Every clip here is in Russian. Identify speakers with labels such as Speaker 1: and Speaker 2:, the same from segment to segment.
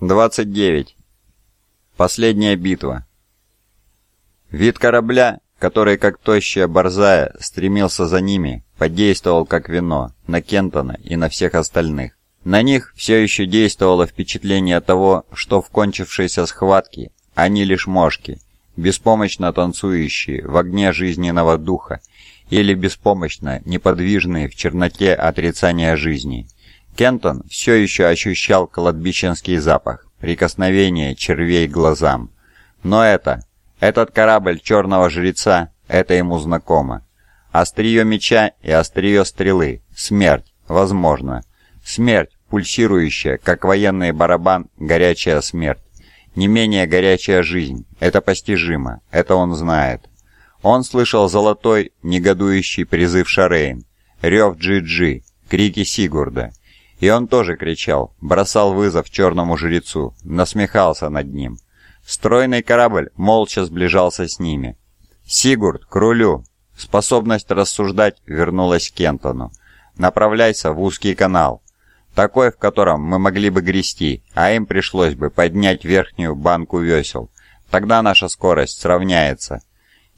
Speaker 1: 29. Последняя битва. Вид корабля, который как тощая борзая стремился за ними, подействовал как вино на Кентона и на всех остальных. На них все еще действовало впечатление того, что в кончившейся схватке они лишь мошки, беспомощно танцующие в огне жизненного духа или беспомощно неподвижные в черноте отрицания жизни – Кентон все еще ощущал кладбищенский запах, прикосновение червей к глазам. Но это, этот корабль черного жреца, это ему знакомо. Острие меча и острие стрелы, смерть, возможно. Смерть, пульсирующая, как военный барабан, горячая смерть. Не менее горячая жизнь, это постижимо, это он знает. Он слышал золотой, негодующий призыв Шарейн, рев Джи-Джи, крики Сигурда — и он тоже кричал, бросал вызов черному жрецу, насмехался над ним. Стройный корабль молча сближался с ними. «Сигурд, к рулю!» Способность рассуждать вернулась к Кентону. «Направляйся в узкий канал, такой, в котором мы могли бы грести, а им пришлось бы поднять верхнюю банку весел. Тогда наша скорость сравняется».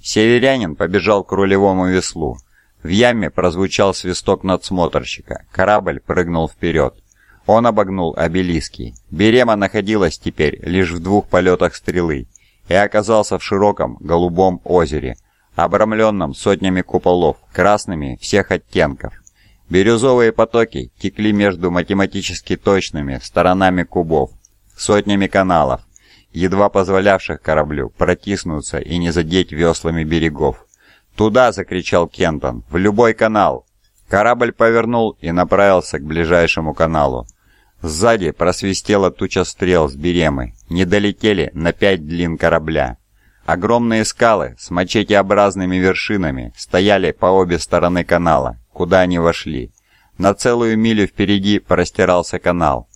Speaker 1: Северянин побежал к рулевому веслу, в яме прозвучал свисток надсмотрщика. Корабль прыгнул вперед. Он обогнул обелиски. Берема находилась теперь лишь в двух полетах стрелы и оказался в широком голубом озере, обрамленном сотнями куполов, красными всех оттенков. Бирюзовые потоки текли между математически точными сторонами кубов, сотнями каналов, едва позволявших кораблю протиснуться и не задеть веслами берегов. «Туда!» — закричал Кентон. «В любой канал!» Корабль повернул и направился к ближайшему каналу. Сзади просвистела туча стрел с беремы. Не долетели на пять длин корабля. Огромные скалы с мачетеобразными вершинами стояли по обе стороны канала, куда они вошли. На целую милю впереди простирался канал.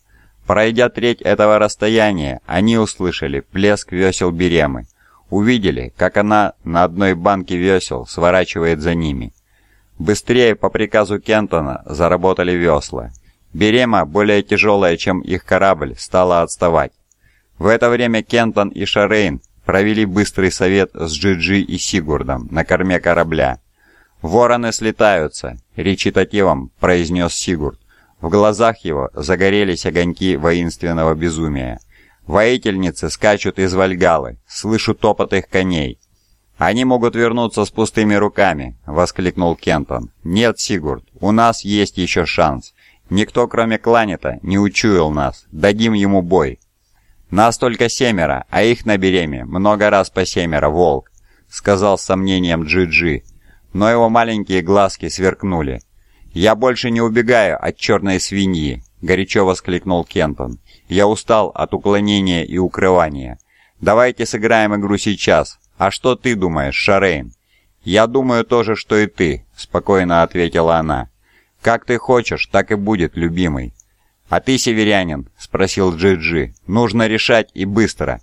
Speaker 1: Пройдя треть этого расстояния, они услышали плеск весел беремы. Увидели, как она на одной банке весел сворачивает за ними. Быстрее по приказу Кентона заработали весла. Берема, более тяжелая, чем их корабль, стала отставать. В это время Кентон и Шарейн провели быстрый совет с Джиджи -Джи и Сигурдом на корме корабля. «Вороны слетаются», — речитативом произнес Сигурд. В глазах его загорелись огоньки воинственного безумия. Воительницы скачут из Вальгалы, слышу топот их коней. «Они могут вернуться с пустыми руками», — воскликнул Кентон. «Нет, Сигурд, у нас есть еще шанс. Никто, кроме Кланета, не учуял нас. Дадим ему бой». «Нас только семеро, а их на Береме много раз по семеро, волк», — сказал с сомнением Джи-Джи. Но его маленькие глазки сверкнули. «Я больше не убегаю от черной свиньи», — горячо воскликнул Кентон. Я устал от уклонения и укрывания. Давайте сыграем игру сейчас. А что ты думаешь, Шарейн? Я думаю то же, что и ты, спокойно ответила она. Как ты хочешь, так и будет, любимый. А ты северянин, спросил Джиджи. Нужно решать и быстро.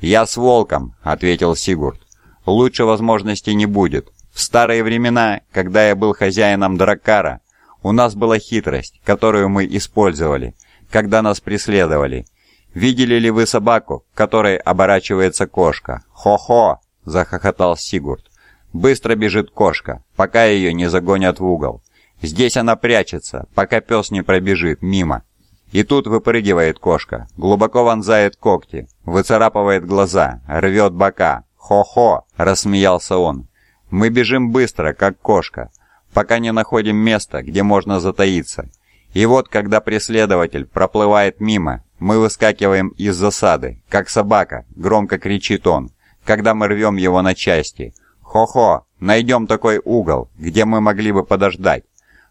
Speaker 1: Я с волком, ответил Сигурд. Лучше возможности не будет. В старые времена, когда я был хозяином Дракара, у нас была хитрость, которую мы использовали когда нас преследовали. Видели ли вы собаку, которой оборачивается кошка? Хо-хо!» — захохотал Сигурд. «Быстро бежит кошка, пока ее не загонят в угол. Здесь она прячется, пока пес не пробежит мимо. И тут выпрыгивает кошка, глубоко вонзает когти, выцарапывает глаза, рвет бока. Хо-хо!» — рассмеялся он. «Мы бежим быстро, как кошка, пока не находим место, где можно затаиться». И вот, когда преследователь проплывает мимо, мы выскакиваем из засады, как собака, громко кричит он, когда мы рвем его на части. «Хо-хо, найдем такой угол, где мы могли бы подождать,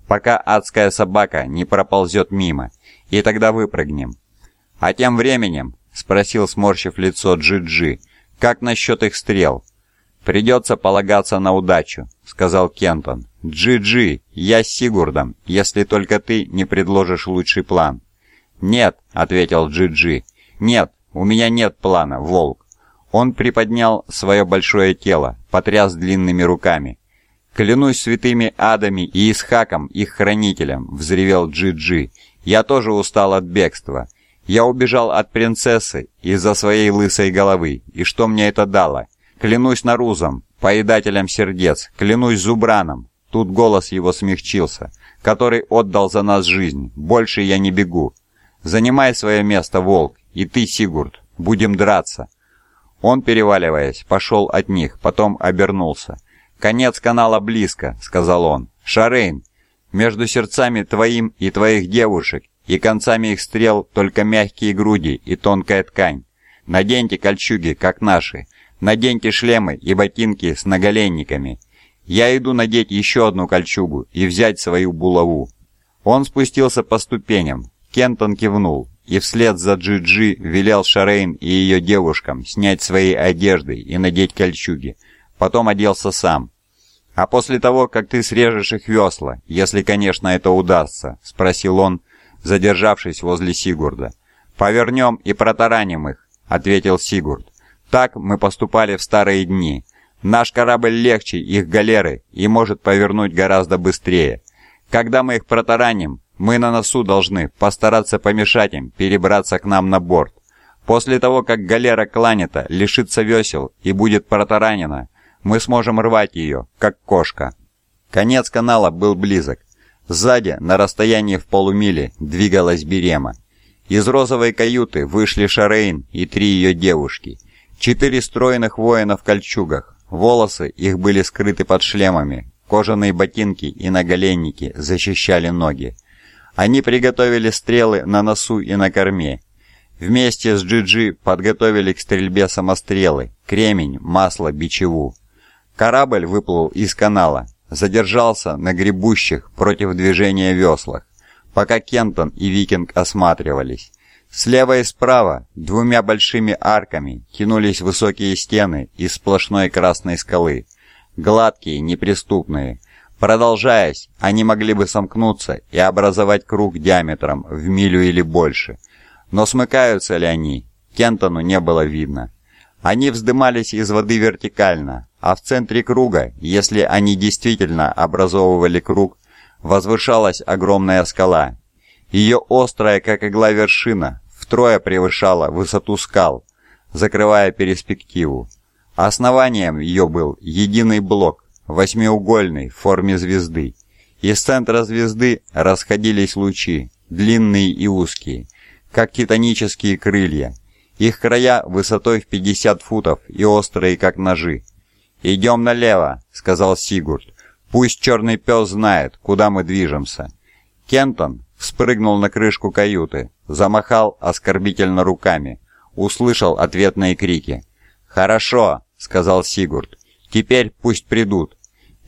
Speaker 1: пока адская собака не проползет мимо, и тогда выпрыгнем». «А тем временем», — спросил, сморщив лицо Джи-Джи, — «как насчет их стрел?» «Придется полагаться на удачу», — сказал Кентон. «Джи-Джи, я с Сигурдом, если только ты не предложишь лучший план». «Нет», — ответил Джи-Джи, — «нет, у меня нет плана, волк». Он приподнял свое большое тело, потряс длинными руками. «Клянусь святыми адами и Исхаком, их хранителем», — взревел Джи-Джи, — «я тоже устал от бегства». Я убежал от принцессы из-за своей лысой головы, и что мне это дало? Клянусь Нарузом, поедателем сердец, клянусь Зубраном, Тут голос его смягчился, который отдал за нас жизнь. Больше я не бегу. Занимай свое место, волк, и ты, Сигурд. Будем драться. Он, переваливаясь, пошел от них, потом обернулся. «Конец канала близко», — сказал он. «Шарейн, между сердцами твоим и твоих девушек и концами их стрел только мягкие груди и тонкая ткань. Наденьте кольчуги, как наши. Наденьте шлемы и ботинки с наголенниками». Я иду надеть еще одну кольчугу и взять свою булаву. Он спустился по ступеням. Кентон кивнул и вслед за Джиджи -Джи велел Шарейн и ее девушкам снять свои одежды и надеть кольчуги. Потом оделся сам. А после того, как ты срежешь их весла, если, конечно, это удастся, спросил он, задержавшись возле Сигурда. Повернем и протараним их, ответил Сигурд. Так мы поступали в старые дни. Наш корабль легче их галеры и может повернуть гораздо быстрее. Когда мы их протараним, мы на носу должны постараться помешать им перебраться к нам на борт. После того, как галера Кланета лишится весел и будет протаранена, мы сможем рвать ее, как кошка. Конец канала был близок. Сзади, на расстоянии в полумили, двигалась Берема. Из розовой каюты вышли Шарейн и три ее девушки. Четыре стройных воина в кольчугах, Волосы их были скрыты под шлемами, кожаные ботинки и наголенники защищали ноги. Они приготовили стрелы на носу и на корме. Вместе с Джиджи подготовили к стрельбе самострелы, кремень, масло, бичеву. Корабль выплыл из канала, задержался на гребущих против движения веслах, пока Кентон и Викинг осматривались. Слева и справа, двумя большими арками, тянулись высокие стены из сплошной красной скалы. Гладкие, неприступные. Продолжаясь, они могли бы сомкнуться и образовать круг диаметром в милю или больше. Но смыкаются ли они, Кентону не было видно. Они вздымались из воды вертикально, а в центре круга, если они действительно образовывали круг, возвышалась огромная скала. Ее острая, как игла вершина, втрое превышала высоту скал, закрывая перспективу. Основанием ее был единый блок, восьмиугольный в форме звезды. Из центра звезды расходились лучи, длинные и узкие, как титанические крылья. Их края высотой в 50 футов и острые, как ножи. «Идем налево», — сказал Сигурд. «Пусть черный пес знает, куда мы движемся». Кентон спрыгнул на крышку каюты, замахал оскорбительно руками, услышал ответные крики. «Хорошо», — сказал Сигурд, — «теперь пусть придут.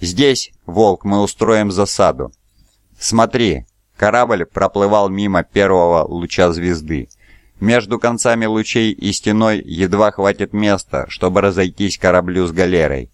Speaker 1: Здесь, волк, мы устроим засаду». «Смотри», — корабль проплывал мимо первого луча звезды. Между концами лучей и стеной едва хватит места, чтобы разойтись кораблю с галерой.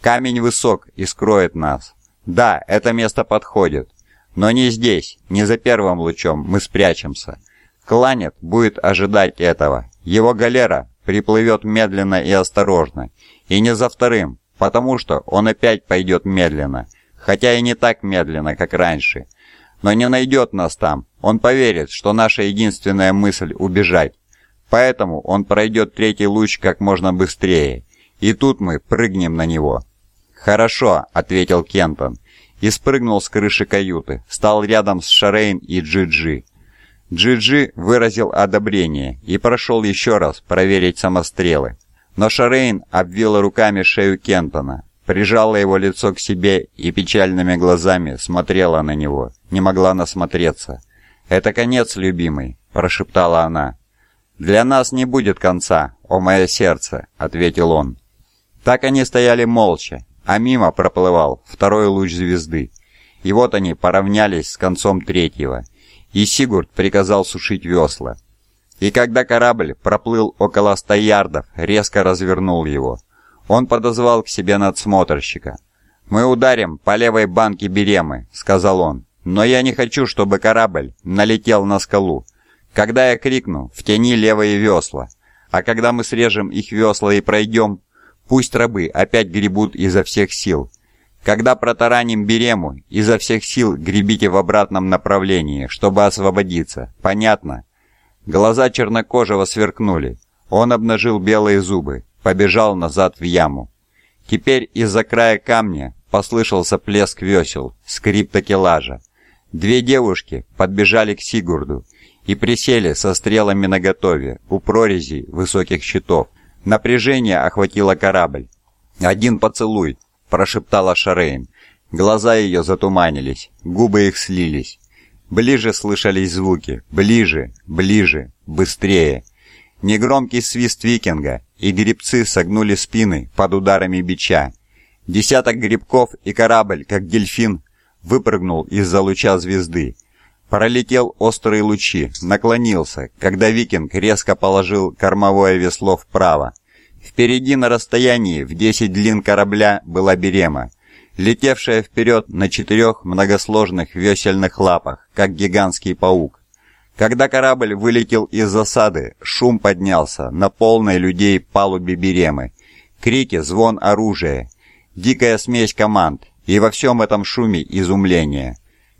Speaker 1: Камень высок и скроет нас. Да, это место подходит. Но не здесь, не за первым лучом мы спрячемся. Кланет будет ожидать этого. Его галера приплывет медленно и осторожно. И не за вторым, потому что он опять пойдет медленно. Хотя и не так медленно, как раньше. Но не найдет нас там. Он поверит, что наша единственная мысль – убежать. Поэтому он пройдет третий луч как можно быстрее. И тут мы прыгнем на него. «Хорошо», – ответил Кентон и спрыгнул с крыши каюты, стал рядом с Шарейн и Джиджи. -Джи. Джиджи -джи выразил одобрение и прошел еще раз проверить самострелы. Но Шарейн обвила руками шею Кентона, прижала его лицо к себе и печальными глазами смотрела на него, не могла насмотреться. «Это конец, любимый», – прошептала она. «Для нас не будет конца, о мое сердце», – ответил он. Так они стояли молча, а мимо проплывал второй луч звезды. И вот они поравнялись с концом третьего, и Сигурд приказал сушить весла. И когда корабль проплыл около ста ярдов, резко развернул его. Он подозвал к себе надсмотрщика. «Мы ударим по левой банке Беремы», — сказал он. «Но я не хочу, чтобы корабль налетел на скалу. Когда я крикну, втяни левые весла. А когда мы срежем их весла и пройдем, Пусть рабы опять гребут изо всех сил. Когда протараним Берему, изо всех сил гребите в обратном направлении, чтобы освободиться. Понятно?» Глаза чернокожего сверкнули. Он обнажил белые зубы, побежал назад в яму. Теперь из-за края камня послышался плеск весел, скрип такелажа. Две девушки подбежали к Сигурду и присели со стрелами наготове у прорезей высоких щитов, Напряжение охватило корабль. «Один поцелуй», — прошептала Шарейн. Глаза ее затуманились, губы их слились. Ближе слышались звуки, ближе, ближе, быстрее. Негромкий свист викинга, и гребцы согнули спины под ударами бича. Десяток грибков и корабль, как дельфин, выпрыгнул из-за луча звезды. Пролетел острые лучи, наклонился, когда викинг резко положил кормовое весло вправо. Впереди на расстоянии в 10 длин корабля была берема, летевшая вперед на четырех многосложных весельных лапах, как гигантский паук. Когда корабль вылетел из засады, шум поднялся на полной людей палубе Беремы. Крики, звон оружия, дикая смесь команд, и во всем этом шуме изумление.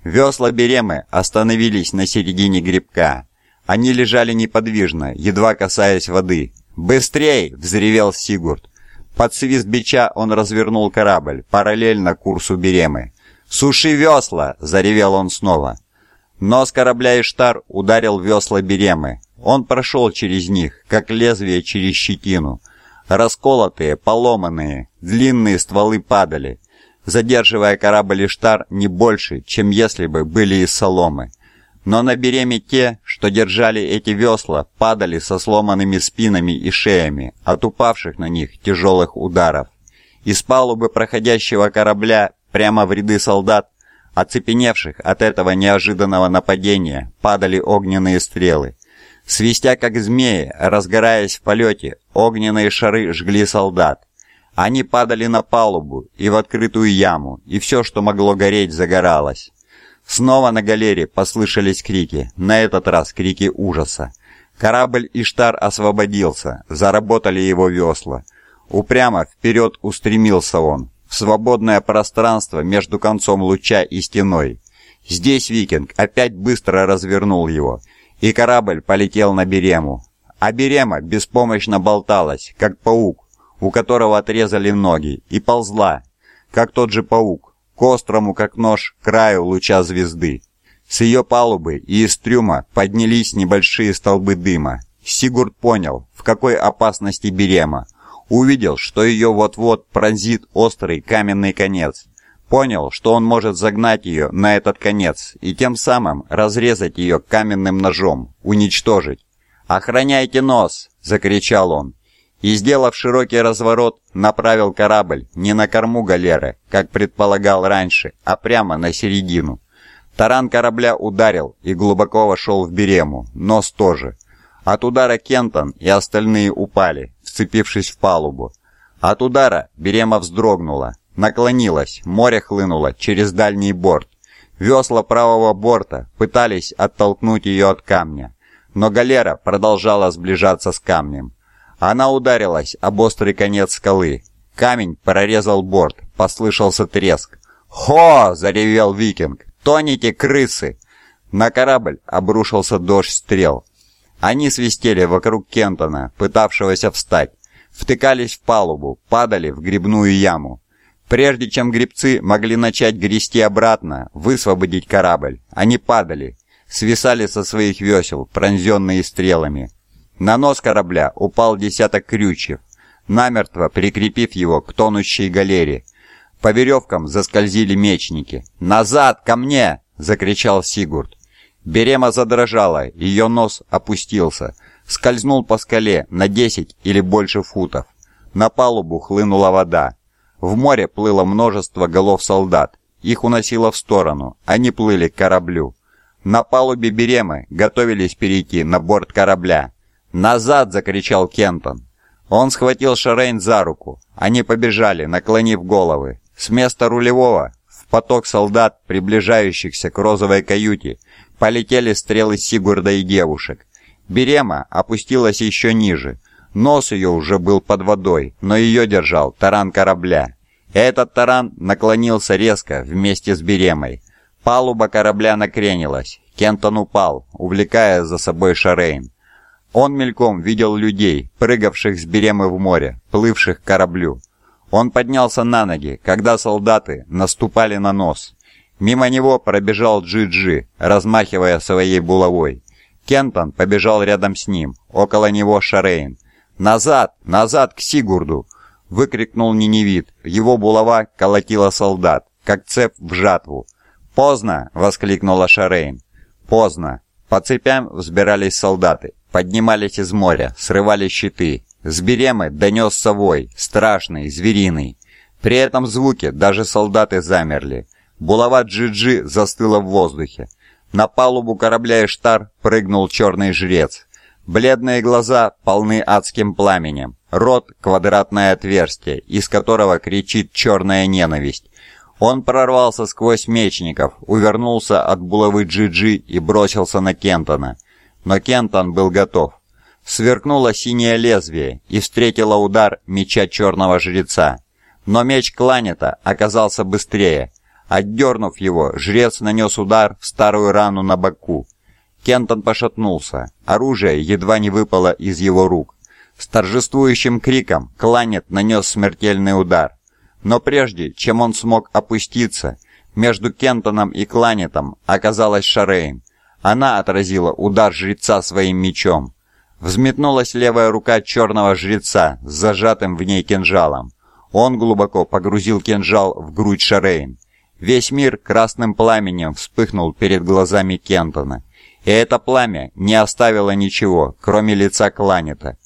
Speaker 1: Весла Беремы остановились на середине грибка. Они лежали неподвижно, едва касаясь воды. «Быстрей!» — взревел Сигурд. Под свист бича он развернул корабль, параллельно курсу Беремы. «Суши весла!» — заревел он снова. Нос корабля Иштар ударил весла Беремы. Он прошел через них, как лезвие через щетину. Расколотые, поломанные, длинные стволы падали задерживая корабль Иштар не больше, чем если бы были из соломы. Но на береме те, что держали эти весла, падали со сломанными спинами и шеями от упавших на них тяжелых ударов. Из палубы проходящего корабля прямо в ряды солдат, оцепеневших от этого неожиданного нападения, падали огненные стрелы. Свистя как змеи, разгораясь в полете, огненные шары жгли солдат. Они падали на палубу и в открытую яму, и все, что могло гореть, загоралось. Снова на галере послышались крики, на этот раз крики ужаса. Корабль Иштар освободился, заработали его весла. Упрямо вперед устремился он, в свободное пространство между концом луча и стеной. Здесь викинг опять быстро развернул его, и корабль полетел на Берему. А Берема беспомощно болталась, как паук, у которого отрезали ноги, и ползла, как тот же паук, к острому, как нож, краю луча звезды. С ее палубы и из трюма поднялись небольшие столбы дыма. Сигурд понял, в какой опасности Берема. Увидел, что ее вот-вот пронзит острый каменный конец. Понял, что он может загнать ее на этот конец и тем самым разрезать ее каменным ножом, уничтожить. «Охраняйте нос!» – закричал он и, сделав широкий разворот, направил корабль не на корму галеры, как предполагал раньше, а прямо на середину. Таран корабля ударил и глубоко вошел в берему, нос тоже. От удара Кентон и остальные упали, вцепившись в палубу. От удара берема вздрогнула, наклонилась, море хлынуло через дальний борт. Весла правого борта пытались оттолкнуть ее от камня, но галера продолжала сближаться с камнем. Она ударилась об острый конец скалы. Камень прорезал борт, послышался треск. «Хо!» — заревел викинг. «Тоните, крысы!» На корабль обрушился дождь стрел. Они свистели вокруг Кентона, пытавшегося встать. Втыкались в палубу, падали в грибную яму. Прежде чем грибцы могли начать грести обратно, высвободить корабль, они падали, свисали со своих весел, пронзенные стрелами. На нос корабля упал десяток крючев, намертво прикрепив его к тонущей галере. По веревкам заскользили мечники. «Назад, ко мне!» — закричал Сигурд. Берема задрожала, ее нос опустился. Скользнул по скале на 10 или больше футов. На палубу хлынула вода. В море плыло множество голов солдат. Их уносило в сторону, они плыли к кораблю. На палубе Беремы готовились перейти на борт корабля. «Назад!» — закричал Кентон. Он схватил Шерейн за руку. Они побежали, наклонив головы. С места рулевого в поток солдат, приближающихся к розовой каюте, полетели стрелы Сигурда и девушек. Берема опустилась еще ниже. Нос ее уже был под водой, но ее держал таран корабля. Этот таран наклонился резко вместе с Беремой. Палуба корабля накренилась. Кентон упал, увлекая за собой Шарейн. Он мельком видел людей, прыгавших с беремы в море, плывших к кораблю. Он поднялся на ноги, когда солдаты наступали на нос. Мимо него пробежал Джи-Джи, размахивая своей булавой. Кентон побежал рядом с ним, около него Шарейн. «Назад! Назад к Сигурду!» — выкрикнул Ниневит. Его булава колотила солдат, как цепь в жатву. «Поздно!» — воскликнула Шарейн. «Поздно!» По цепям взбирались солдаты поднимались из моря, срывали щиты. С беремы донесся вой, страшный, звериный. При этом звуке даже солдаты замерли. Булава Джиджи -Джи застыла в воздухе. На палубу корабля Иштар прыгнул черный жрец. Бледные глаза полны адским пламенем. Рот — квадратное отверстие, из которого кричит черная ненависть. Он прорвался сквозь мечников, увернулся от булавы Джиджи -Джи и бросился на Кентона — но Кентон был готов. Сверкнуло синее лезвие и встретило удар меча черного жреца. Но меч Кланета оказался быстрее. Отдернув его, жрец нанес удар в старую рану на боку. Кентон пошатнулся. Оружие едва не выпало из его рук. С торжествующим криком Кланет нанес смертельный удар. Но прежде, чем он смог опуститься, между Кентоном и Кланетом оказалась Шарейн. Она отразила удар жреца своим мечом. Взметнулась левая рука черного жреца с зажатым в ней кинжалом. Он глубоко погрузил кинжал в грудь Шарейн. Весь мир красным пламенем вспыхнул перед глазами Кентона. И это пламя не оставило ничего, кроме лица Кланета.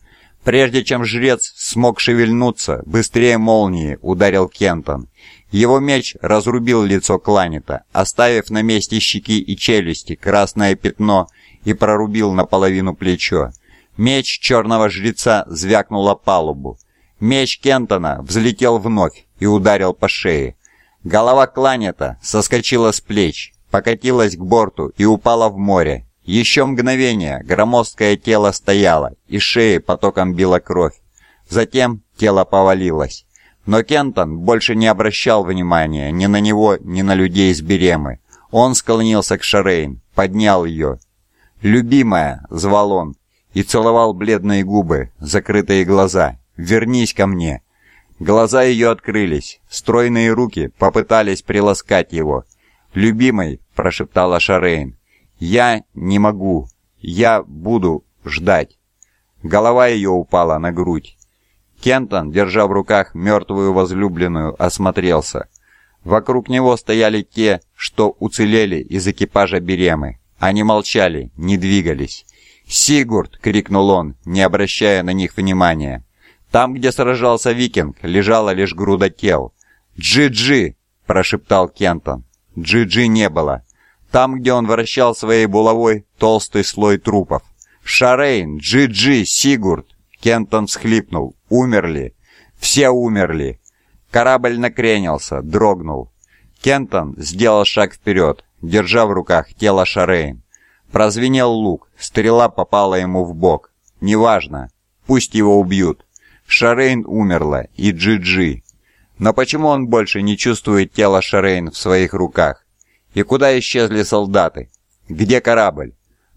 Speaker 1: Прежде чем жрец смог шевельнуться, быстрее молнии ударил Кентон. Его меч разрубил лицо Кланета, оставив на месте щеки и челюсти красное пятно и прорубил наполовину плечо. Меч черного жреца звякнул о палубу. Меч Кентона взлетел вновь и ударил по шее. Голова Кланета соскочила с плеч, покатилась к борту и упала в море, еще мгновение громоздкое тело стояло, и шеи потоком била кровь. Затем тело повалилось. Но Кентон больше не обращал внимания ни на него, ни на людей из Беремы. Он склонился к Шарейн, поднял ее. «Любимая!» — звал он. И целовал бледные губы, закрытые глаза. «Вернись ко мне!» Глаза ее открылись. Стройные руки попытались приласкать его. «Любимый!» — прошептала Шарейн. Я не могу. Я буду ждать. Голова ее упала на грудь. Кентон, держа в руках мертвую возлюбленную, осмотрелся. Вокруг него стояли те, что уцелели из экипажа Беремы. Они молчали, не двигались. «Сигурд!» — крикнул он, не обращая на них внимания. Там, где сражался викинг, лежала лишь груда тел. «Джи-джи!» — прошептал Кентон. «Джи-джи» не было там, где он вращал своей булавой толстый слой трупов. «Шарейн! Джи-Джи! Сигурд!» Кентон схлипнул. «Умерли! Все умерли!» Корабль накренился, дрогнул. Кентон сделал шаг вперед, держа в руках тело Шарейн. Прозвенел лук, стрела попала ему в бок. «Неважно! Пусть его убьют!» Шарейн умерла, и Джи-Джи. Но почему он больше не чувствует тело Шарейн в своих руках? И куда исчезли солдаты? Где корабль?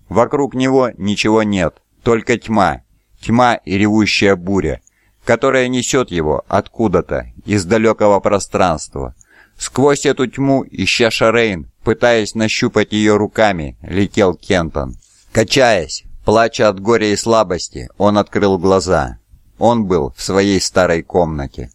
Speaker 1: Вокруг него ничего нет, только тьма. Тьма и ревущая буря, которая несет его откуда-то, из далекого пространства. Сквозь эту тьму, ища Шарейн, пытаясь нащупать ее руками, летел Кентон. Качаясь, плача от горя и слабости, он открыл глаза. Он был в своей старой комнате.